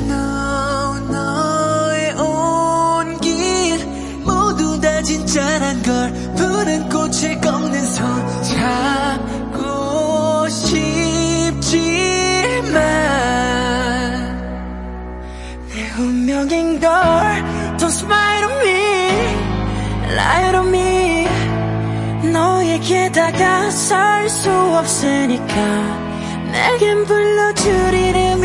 know 너의 온 길 모두 다 진짜란 걸 푸른 꽃을 꺾는 손 잡고 싶지만 내 운명인 걸 Don't smile on me Lie on me. 너에게 다가설 수 없으니까 내겐 불러줄 이름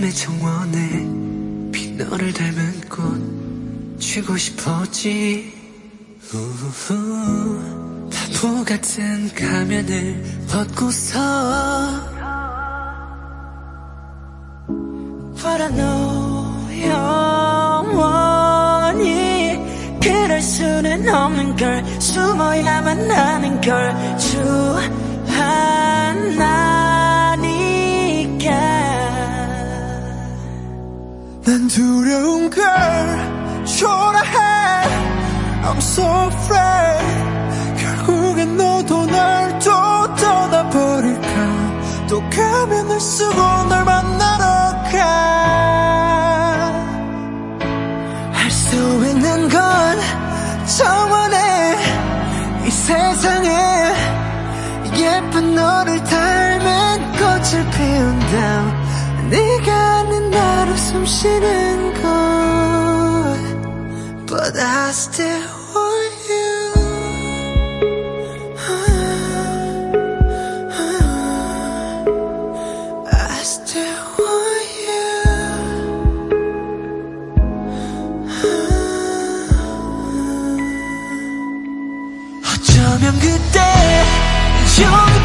외로움의 정원에 비 너를 닮은 꽃 쥐고 싶었지. 우후, 바보 같은 가면을 벗고서 But I know 영원히. 그럴 수는 없는 걸. 숨어야만 하는 걸. 주 두려운 걸 초라해. I'm so afraid. 결국엔 너도 날 또 떠나버릴까? 또 가면을 쓰고 널 만나러 가할 수 있는 건 정원에 이 세상에. 예쁜 너를 닮은 꽃을 피운다 네가 아는 나로 숨 쉬는 곳 But I still want you I still want you 어쩌면 그때 용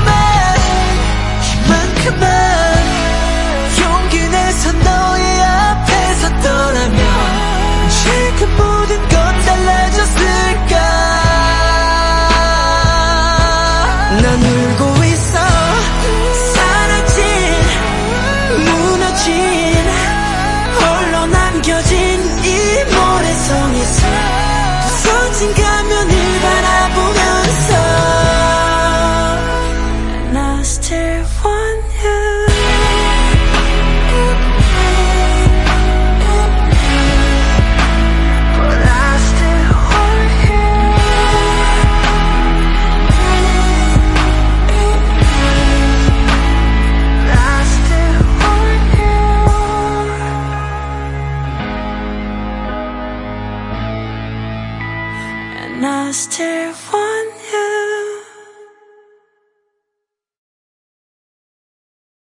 cheating nas te